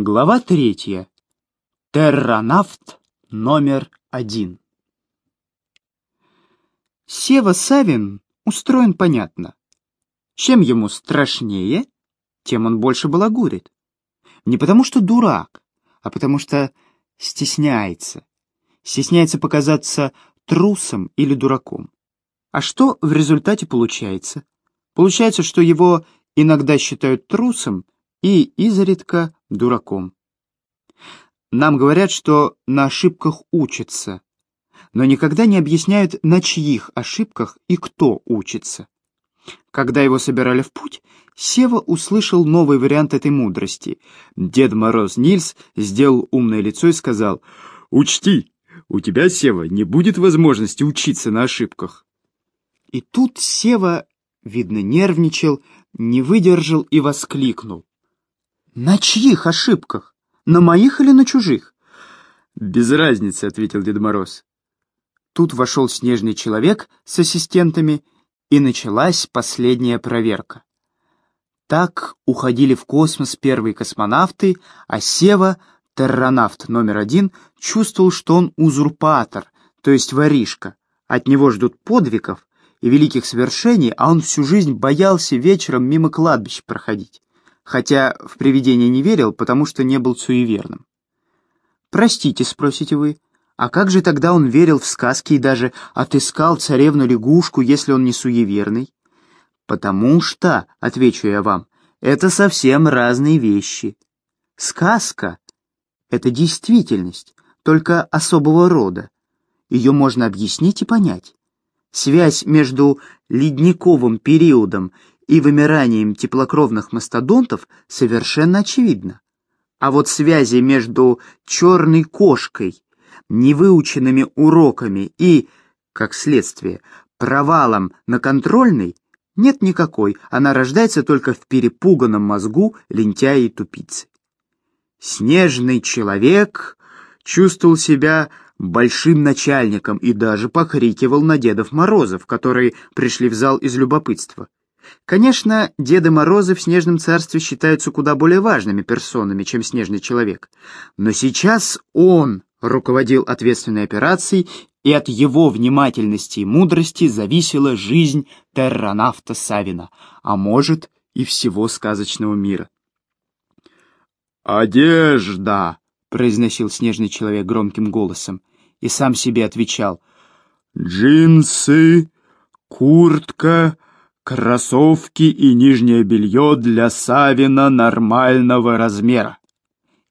Глава третья. Терранавт номер один. Сева Савин устроен понятно. Чем ему страшнее, тем он больше балагурит. Не потому что дурак, а потому что стесняется. Стесняется показаться трусом или дураком. А что в результате получается? Получается, что его иногда считают трусом и изредка дураком. Нам говорят, что на ошибках учатся, но никогда не объясняют, на чьих ошибках и кто учится. Когда его собирали в путь, Сева услышал новый вариант этой мудрости. Дед Мороз Нильс сделал умное лицо и сказал, «Учти, у тебя, Сева, не будет возможности учиться на ошибках». И тут Сева, видно, нервничал, не выдержал и воскликнул. «На чьих ошибках? На моих или на чужих?» «Без разницы», — ответил Дед Мороз. Тут вошел снежный человек с ассистентами, и началась последняя проверка. Так уходили в космос первые космонавты, а Сева, терронавт номер один, чувствовал, что он узурпатор, то есть воришка. От него ждут подвигов и великих свершений, а он всю жизнь боялся вечером мимо кладбища проходить хотя в привидения не верил, потому что не был суеверным. «Простите», — спросите вы, — «а как же тогда он верил в сказки и даже отыскал царевну-лягушку, если он не суеверный?» «Потому что», — отвечу я вам, — «это совсем разные вещи. Сказка — это действительность, только особого рода. Ее можно объяснить и понять. Связь между ледниковым периодом и вымиранием теплокровных мастодонтов совершенно очевидно. А вот связи между черной кошкой, невыученными уроками и, как следствие, провалом на контрольной нет никакой, она рождается только в перепуганном мозгу лентяя и тупицы. Снежный человек чувствовал себя большим начальником и даже покрикивал на Дедов Морозов, которые пришли в зал из любопытства. Конечно, Деды Морозы в Снежном Царстве считаются куда более важными персонами, чем Снежный Человек. Но сейчас он руководил ответственной операцией, и от его внимательности и мудрости зависела жизнь терронавта Савина, а может и всего сказочного мира. «Одежда!» — произносил Снежный Человек громким голосом, и сам себе отвечал. «Джинсы, куртка...» Кроссовки и нижнее белье для Савина нормального размера.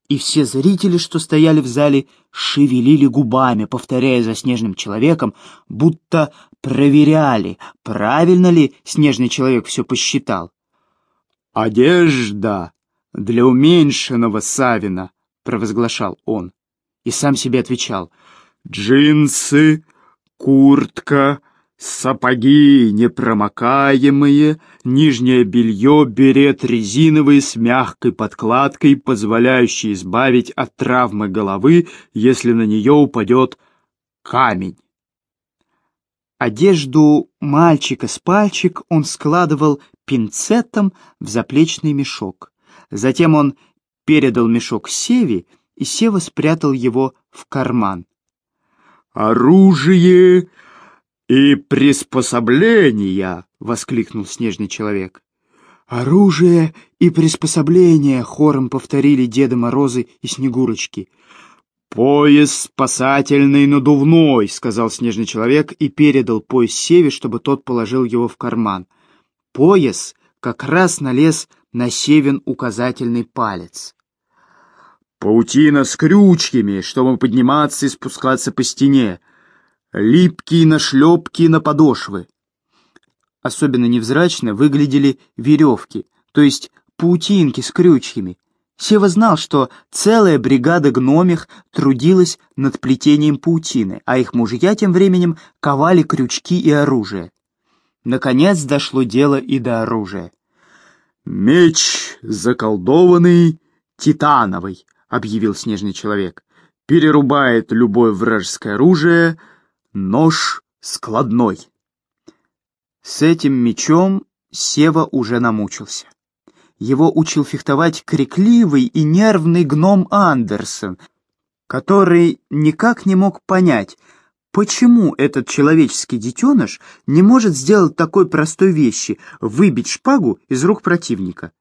И все зрители, что стояли в зале, шевелили губами, повторяя за снежным человеком, будто проверяли, правильно ли снежный человек все посчитал. «Одежда для уменьшенного Савина», — провозглашал он, и сам себе отвечал, «джинсы, куртка, Сапоги непромокаемые, нижнее белье, берет резиновый с мягкой подкладкой, позволяющий избавить от травмы головы, если на нее упадет камень. Одежду мальчика с пальчик он складывал пинцетом в заплечный мешок. Затем он передал мешок Севе, и Сева спрятал его в карман. «Оружие!» «И приспособления!» — воскликнул снежный человек. «Оружие и приспособления!» — хором повторили Деда Морозы и Снегурочки. «Пояс спасательный надувной!» — сказал снежный человек и передал пояс Севе, чтобы тот положил его в карман. Пояс как раз налез на Севин указательный палец. «Паутина с крючьями, чтобы подниматься и спускаться по стене!» Липкие нашлепки на подошвы. Особенно невзрачно выглядели веревки, то есть паутинки с крючьями. Сева знал, что целая бригада гномих трудилась над плетением паутины, а их мужья тем временем ковали крючки и оружие. Наконец дошло дело и до оружия. «Меч заколдованный, титановый», — объявил снежный человек. «Перерубает любое вражеское оружие, Нож складной. С этим мечом Сева уже намучился. Его учил фехтовать крикливый и нервный гном Андерсон, который никак не мог понять, почему этот человеческий детеныш не может сделать такой простой вещи — выбить шпагу из рук противника.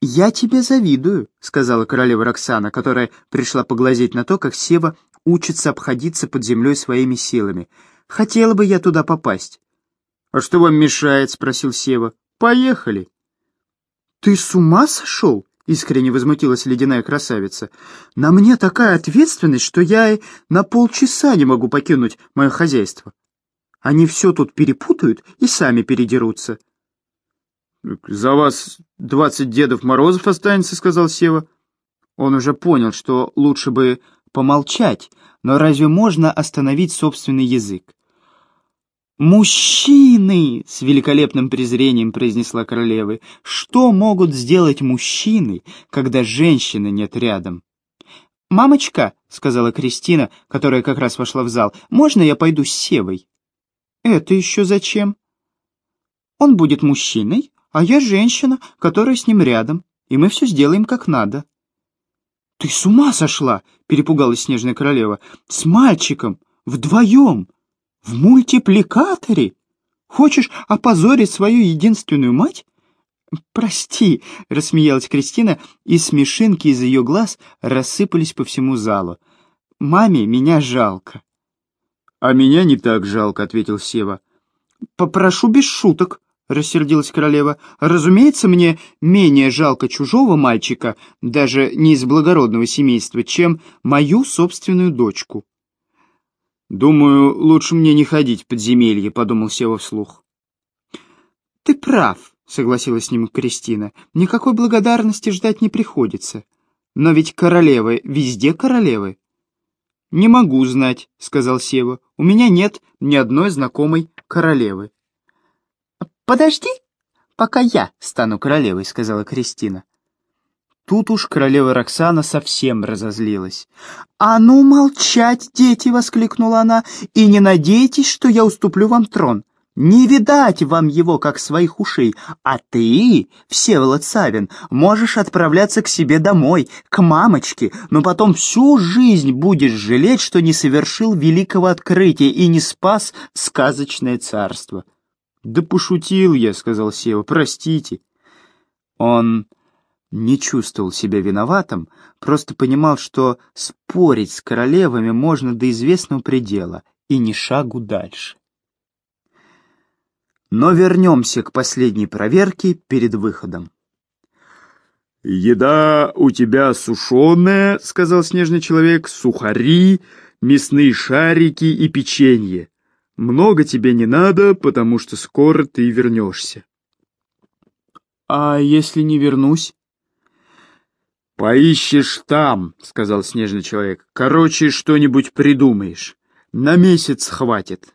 «Я тебе завидую», — сказала королева Роксана, которая пришла поглазеть на то, как Сева учится обходиться под землей своими силами. «Хотела бы я туда попасть». «А что вам мешает?» — спросил Сева. «Поехали». «Ты с ума сошел?» — искренне возмутилась ледяная красавица. «На мне такая ответственность, что я и на полчаса не могу покинуть мое хозяйство. Они все тут перепутают и сами передерутся». «За вас двадцать Дедов Морозов останется», — сказал Сева. Он уже понял, что лучше бы помолчать, но разве можно остановить собственный язык? «Мужчины!» — с великолепным презрением произнесла королева. «Что могут сделать мужчины, когда женщины нет рядом?» «Мамочка», — сказала Кристина, которая как раз вошла в зал, — «можно я пойду с Севой?» «Это еще зачем?» «Он будет мужчиной, а я женщина, которая с ним рядом, и мы все сделаем как надо». «Ты с ума сошла?» — перепугалась Снежная Королева. «С мальчиком! Вдвоем! В мультипликаторе! Хочешь опозорить свою единственную мать?» «Прости», — рассмеялась Кристина, и смешинки из ее глаз рассыпались по всему залу. «Маме меня жалко». «А меня не так жалко», — ответил Сева. «Попрошу без шуток», — рассердилась королева. «Разумеется, мне менее жалко чужого мальчика, даже не из благородного семейства, чем мою собственную дочку». «Думаю, лучше мне не ходить в подземелье», — подумал Сева вслух. «Ты прав», — согласилась с ним Кристина. «Никакой благодарности ждать не приходится. Но ведь королевы везде королевы». «Не могу знать», — сказал Сева. «У меня нет ни одной знакомой королевы». «Подожди, пока я стану королевой», — сказала Кристина. Тут уж королева Роксана совсем разозлилась. «А ну молчать, дети!» — воскликнула она. «И не надейтесь, что я уступлю вам трон. Не видать вам его, как своих ушей. А ты, Всеволод Савин, можешь отправляться к себе домой, к мамочке, но потом всю жизнь будешь жалеть, что не совершил великого открытия и не спас сказочное царство». «Да пошутил я», — сказал Сева, — «простите». Он не чувствовал себя виноватым, просто понимал, что спорить с королевами можно до известного предела и ни шагу дальше. Но вернемся к последней проверке перед выходом. «Еда у тебя сушеная», — сказал снежный человек, — «сухари, мясные шарики и печенье. Много тебе не надо, потому что скоро ты вернешься. А если не вернусь? Поищешь там, сказал снежный человек. Короче, что-нибудь придумаешь. На месяц хватит.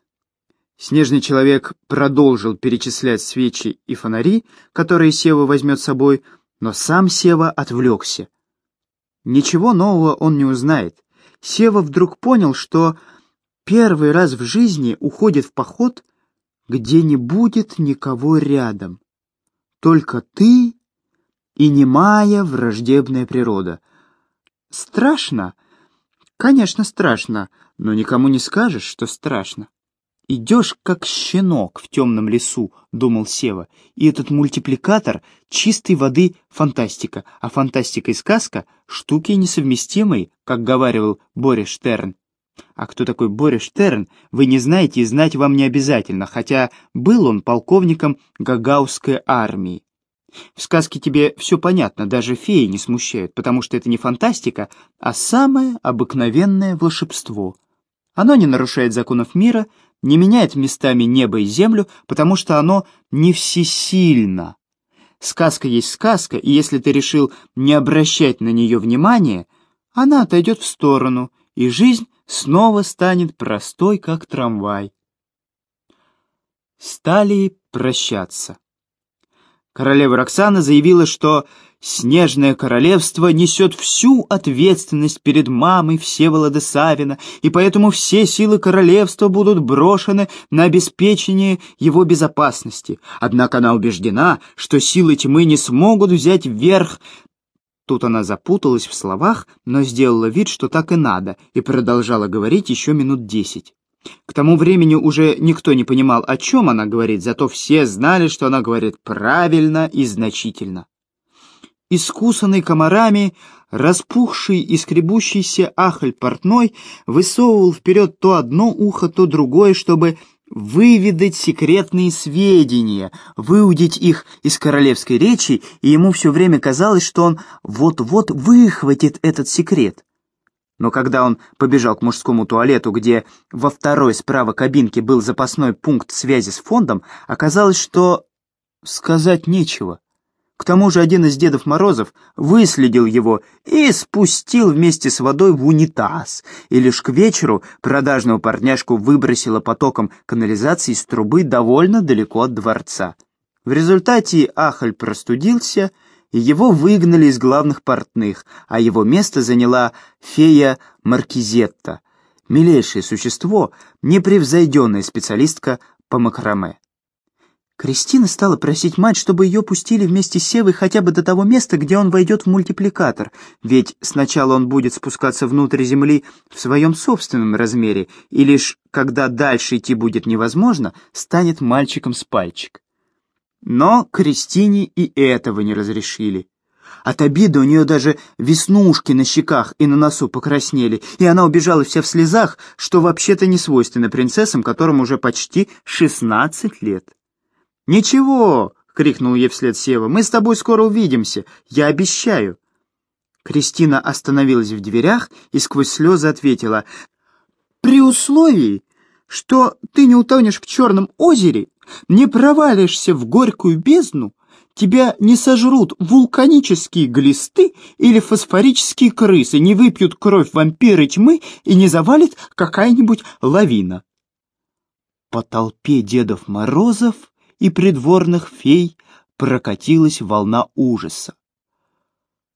Снежный человек продолжил перечислять свечи и фонари, которые Сева возьмет с собой, но сам Сева отвлекся. Ничего нового он не узнает. Сева вдруг понял, что первый раз в жизни уходит в поход, где не будет никого рядом. Только ты и немая враждебная природа. Страшно? Конечно, страшно, но никому не скажешь, что страшно. «Идешь, как щенок в темном лесу», — думал Сева, и этот мультипликатор чистой воды фантастика, а фантастика и сказка — штуки несовместимые, как говаривал Боря Штерн. А кто такой Боря Штерн, вы не знаете и знать вам не обязательно, хотя был он полковником Гагаузской армии. В сказке тебе все понятно, даже феи не смущают, потому что это не фантастика, а самое обыкновенное волшебство. Оно не нарушает законов мира, не меняет местами небо и землю, потому что оно не всесильно. Сказка есть сказка, и если ты решил не обращать на нее внимания, она отойдет в сторону, и жизнь снова станет простой, как трамвай. Стали прощаться. Королева Роксана заявила, что Снежное королевство несет всю ответственность перед мамой Всеволода Савина, и поэтому все силы королевства будут брошены на обеспечение его безопасности. Однако она убеждена, что силы тьмы не смогут взять верх. Тут она запуталась в словах, но сделала вид, что так и надо, и продолжала говорить еще минут десять. К тому времени уже никто не понимал, о чем она говорит, зато все знали, что она говорит правильно и значительно искусанный комарами, распухший и скребущийся ахаль портной высовывал вперед то одно ухо, то другое, чтобы выведать секретные сведения, выудить их из королевской речи, и ему все время казалось, что он вот-вот выхватит этот секрет. Но когда он побежал к мужскому туалету, где во второй справа кабинки был запасной пункт связи с фондом, оказалось, что сказать нечего. К тому же один из Дедов Морозов выследил его и спустил вместе с водой в унитаз, и лишь к вечеру продажного парняшку выбросило потоком канализации из трубы довольно далеко от дворца. В результате Ахаль простудился, и его выгнали из главных портных, а его место заняла фея Маркизетта, милейшее существо, непревзойденная специалистка по макраме. Кристина стала просить мать, чтобы ее пустили вместе с Севой хотя бы до того места, где он войдет в мультипликатор, ведь сначала он будет спускаться внутрь Земли в своем собственном размере, и лишь когда дальше идти будет невозможно, станет мальчиком с пальчик. Но Кристине и этого не разрешили. От обиды у нее даже веснушки на щеках и на носу покраснели, и она убежала вся в слезах, что вообще-то не свойственно принцессам, которым уже почти 16 лет. «Ничего!» — крикнул ей вслед Сева. «Мы с тобой скоро увидимся, я обещаю!» Кристина остановилась в дверях и сквозь слезы ответила. «При условии, что ты не утонешь в черном озере, не провалишься в горькую бездну, тебя не сожрут вулканические глисты или фосфорические крысы, не выпьют кровь вампиры тьмы и не завалит какая-нибудь лавина». По толпе Дедов Морозов и придворных фей прокатилась волна ужаса.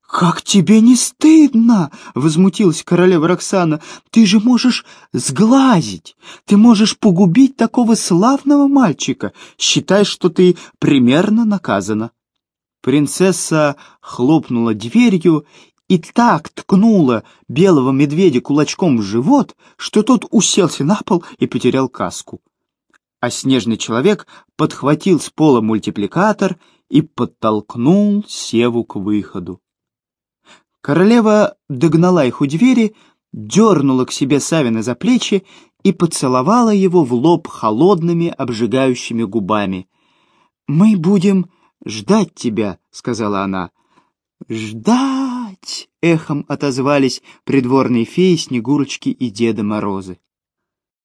«Как тебе не стыдно?» — возмутилась королева Роксана. «Ты же можешь сглазить, ты можешь погубить такого славного мальчика. Считай, что ты примерно наказана». Принцесса хлопнула дверью и так ткнула белого медведя кулачком в живот, что тот уселся на пол и потерял каску а снежный человек подхватил с пола мультипликатор и подтолкнул Севу к выходу. Королева догнала их у двери, дернула к себе Савина за плечи и поцеловала его в лоб холодными, обжигающими губами. «Мы будем ждать тебя», — сказала она. «Ждать!» — эхом отозвались придворные феи Снегурочки и Деда Морозы.